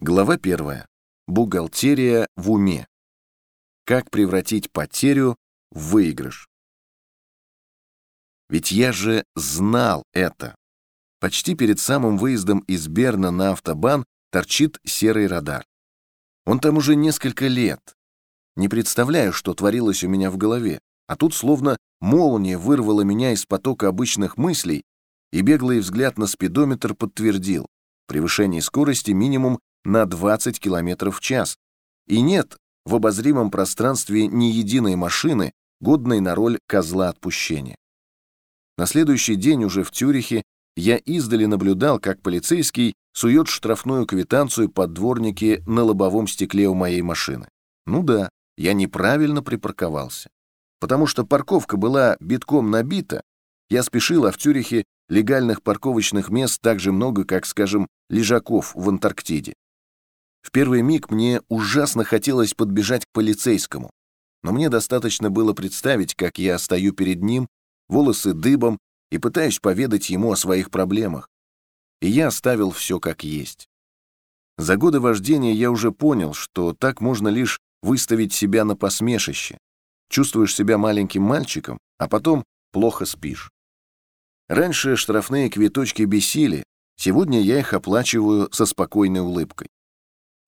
Глава первая. Бухгалтерия в уме. Как превратить потерю в выигрыш. Ведь я же знал это. Почти перед самым выездом из Берна на автобан торчит серый радар. Он там уже несколько лет. Не представляю, что творилось у меня в голове, а тут словно молния вырвала меня из потока обычных мыслей, и беглый взгляд на спидометр подтвердил. Превышение скорости минимум на 20 км в час. И нет в обозримом пространстве ни единой машины, годной на роль козла отпущения. На следующий день уже в Тюрихе я издали наблюдал, как полицейский сует штрафную квитанцию под дворники на лобовом стекле у моей машины. Ну да, я неправильно припарковался. Потому что парковка была битком набита, я спешил, а в Тюрихе легальных парковочных мест так же много, как, скажем, лежаков в Антарктиде. В первый миг мне ужасно хотелось подбежать к полицейскому, но мне достаточно было представить, как я стою перед ним, волосы дыбом, и пытаюсь поведать ему о своих проблемах. И я оставил все как есть. За годы вождения я уже понял, что так можно лишь выставить себя на посмешище. Чувствуешь себя маленьким мальчиком, а потом плохо спишь. Раньше штрафные квиточки бесили, сегодня я их оплачиваю со спокойной улыбкой.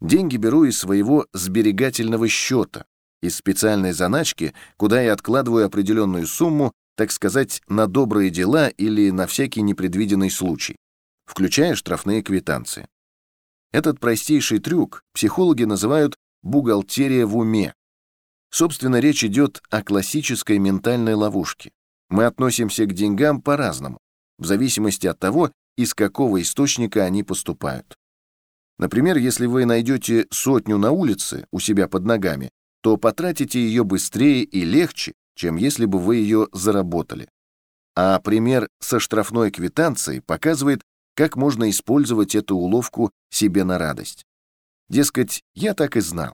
Деньги беру из своего сберегательного счета, из специальной заначки, куда я откладываю определенную сумму, так сказать, на добрые дела или на всякий непредвиденный случай, включая штрафные квитанции. Этот простейший трюк психологи называют «бухгалтерия в уме». Собственно, речь идет о классической ментальной ловушке. Мы относимся к деньгам по-разному, в зависимости от того, из какого источника они поступают. Например, если вы найдете сотню на улице у себя под ногами, то потратите ее быстрее и легче, чем если бы вы ее заработали. А пример со штрафной квитанцией показывает, как можно использовать эту уловку себе на радость. Дескать, я так и знал.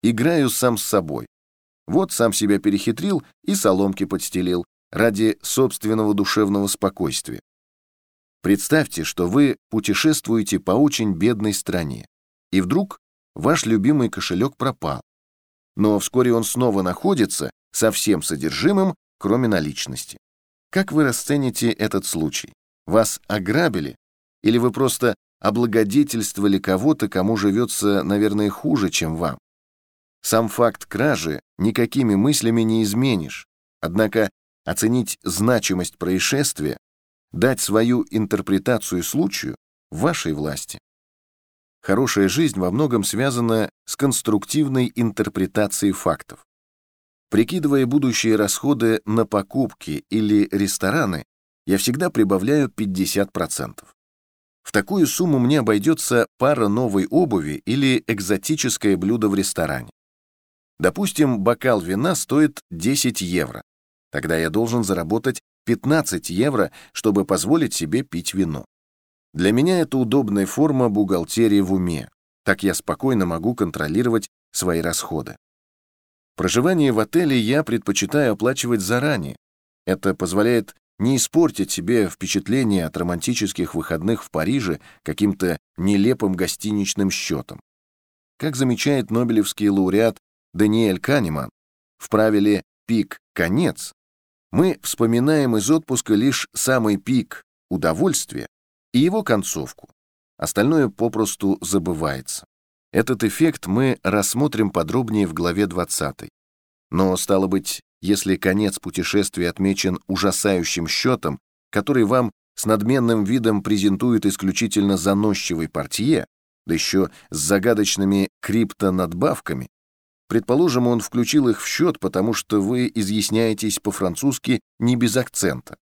Играю сам с собой. Вот сам себя перехитрил и соломки подстелил ради собственного душевного спокойствия. Представьте, что вы путешествуете по очень бедной стране, и вдруг ваш любимый кошелек пропал. Но вскоре он снова находится со всем содержимым, кроме наличности. Как вы расцените этот случай? Вас ограбили? Или вы просто облагодетельствовали кого-то, кому живется, наверное, хуже, чем вам? Сам факт кражи никакими мыслями не изменишь, однако оценить значимость происшествия дать свою интерпретацию случаю вашей власти. Хорошая жизнь во многом связана с конструктивной интерпретацией фактов. Прикидывая будущие расходы на покупки или рестораны, я всегда прибавляю 50%. В такую сумму мне обойдется пара новой обуви или экзотическое блюдо в ресторане. Допустим, бокал вина стоит 10 евро. Тогда я должен заработать 15 евро, чтобы позволить себе пить вино. Для меня это удобная форма бухгалтерии в уме. Так я спокойно могу контролировать свои расходы. Проживание в отеле я предпочитаю оплачивать заранее. Это позволяет не испортить себе впечатление от романтических выходных в Париже каким-то нелепым гостиничным счетом. Как замечает нобелевский лауреат Даниэль Канеман, в правиле «пик-конец» мы вспоминаем из отпуска лишь самый пик удовольствия и его концовку. Остальное попросту забывается. Этот эффект мы рассмотрим подробнее в главе 20. Но, стало быть, если конец путешествия отмечен ужасающим счетом, который вам с надменным видом презентует исключительно заносчивый портье, да еще с загадочными криптонадбавками, Предположим, он включил их в счет, потому что вы изъясняетесь по-французски не без акцента,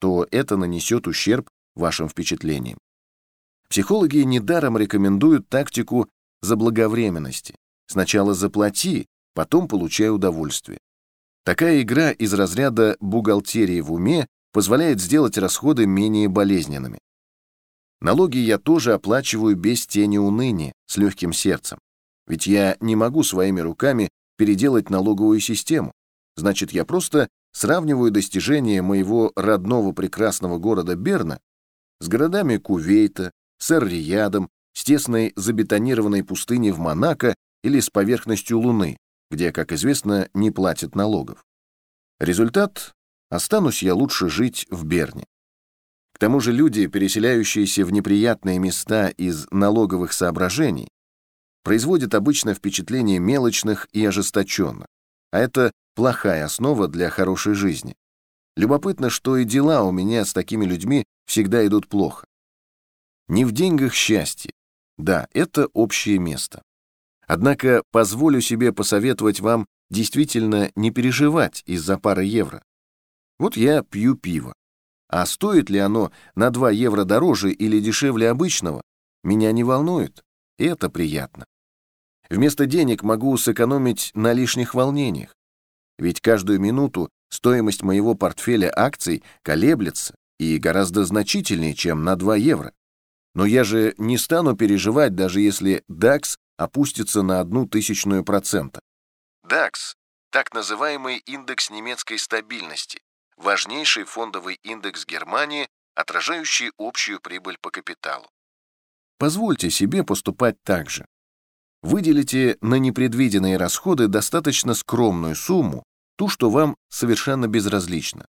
то это нанесет ущерб вашим впечатлениям. Психологи недаром рекомендуют тактику заблаговременности. Сначала заплати, потом получай удовольствие. Такая игра из разряда бухгалтерии в уме позволяет сделать расходы менее болезненными. Налоги я тоже оплачиваю без тени уныния, с легким сердцем. Ведь я не могу своими руками переделать налоговую систему. Значит, я просто сравниваю достижения моего родного прекрасного города Берна с городами Кувейта, с Эр-Риядом, с тесной забетонированной пустыней в Монако или с поверхностью Луны, где, как известно, не платят налогов. Результат – останусь я лучше жить в Берне. К тому же люди, переселяющиеся в неприятные места из налоговых соображений, производят обычно впечатление мелочных и ожесточенных, а это плохая основа для хорошей жизни. Любопытно, что и дела у меня с такими людьми всегда идут плохо. Не в деньгах счастье. Да, это общее место. Однако позволю себе посоветовать вам действительно не переживать из-за пары евро. Вот я пью пиво. А стоит ли оно на 2 евро дороже или дешевле обычного, меня не волнует. И это приятно. Вместо денег могу сэкономить на лишних волнениях. Ведь каждую минуту стоимость моего портфеля акций колеблется и гораздо значительнее, чем на 2 евро. Но я же не стану переживать, даже если DAX опустится на одну тысячную процента. DAX – так называемый индекс немецкой стабильности, важнейший фондовый индекс Германии, отражающий общую прибыль по капиталу. Позвольте себе поступать так же. Выделите на непредвиденные расходы достаточно скромную сумму, ту, что вам совершенно безразлично.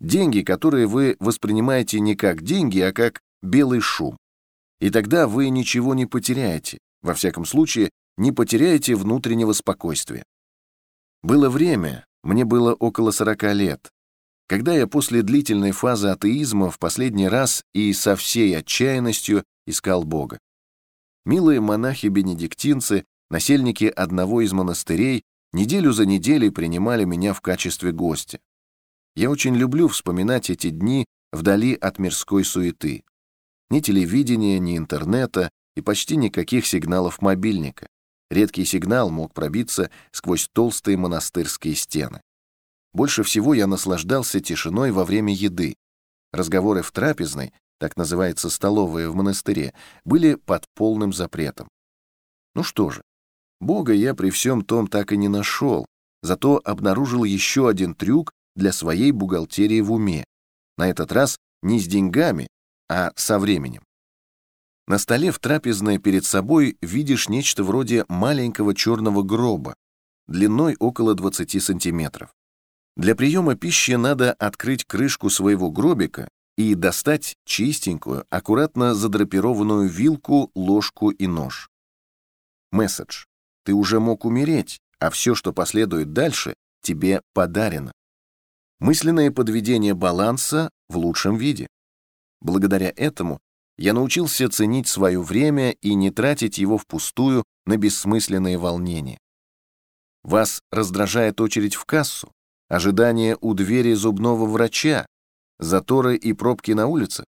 Деньги, которые вы воспринимаете не как деньги, а как белый шум. И тогда вы ничего не потеряете, во всяком случае, не потеряете внутреннего спокойствия. Было время, мне было около 40 лет, когда я после длительной фазы атеизма в последний раз и со всей отчаянностью искал Бога. Милые монахи-бенедиктинцы, насельники одного из монастырей, неделю за неделей принимали меня в качестве гостя. Я очень люблю вспоминать эти дни вдали от мирской суеты. Ни телевидения, ни интернета и почти никаких сигналов мобильника. Редкий сигнал мог пробиться сквозь толстые монастырские стены. Больше всего я наслаждался тишиной во время еды. Разговоры в трапезной, так называется столовая в монастыре, были под полным запретом. Ну что же, Бога я при всем том так и не нашел, зато обнаружил еще один трюк для своей бухгалтерии в уме. На этот раз не с деньгами, а со временем. На столе в трапезной перед собой видишь нечто вроде маленького черного гроба, длиной около 20 сантиметров. Для приема пищи надо открыть крышку своего гробика и достать чистенькую, аккуратно задрапированную вилку, ложку и нож. Месседж. Ты уже мог умереть, а все, что последует дальше, тебе подарено. Мысленное подведение баланса в лучшем виде. Благодаря этому я научился ценить свое время и не тратить его впустую на бессмысленные волнения. Вас раздражает очередь в кассу, ожидание у двери зубного врача, заторы и пробки на улице,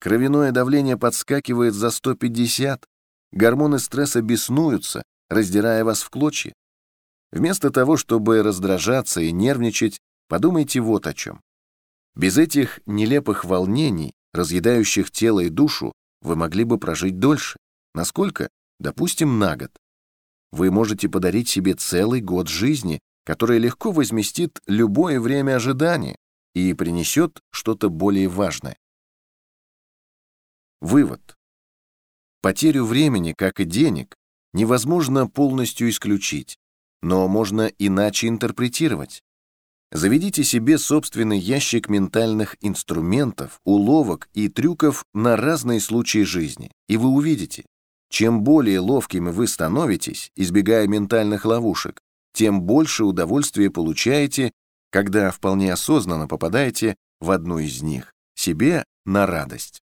кровяное давление подскакивает за 150, гормоны стресса беснуются, раздирая вас в клочья. Вместо того, чтобы раздражаться и нервничать, подумайте вот о чем. Без этих нелепых волнений, разъедающих тело и душу, вы могли бы прожить дольше. Насколько? Допустим, на год. Вы можете подарить себе целый год жизни, который легко возместит любое время ожидания и принесет что-то более важное. Вывод. Потерю времени, как и денег, невозможно полностью исключить, но можно иначе интерпретировать. Заведите себе собственный ящик ментальных инструментов, уловок и трюков на разные случаи жизни, и вы увидите, чем более ловкими вы становитесь, избегая ментальных ловушек, тем больше удовольствия получаете, когда вполне осознанно попадаете в одну из них, себе на радость.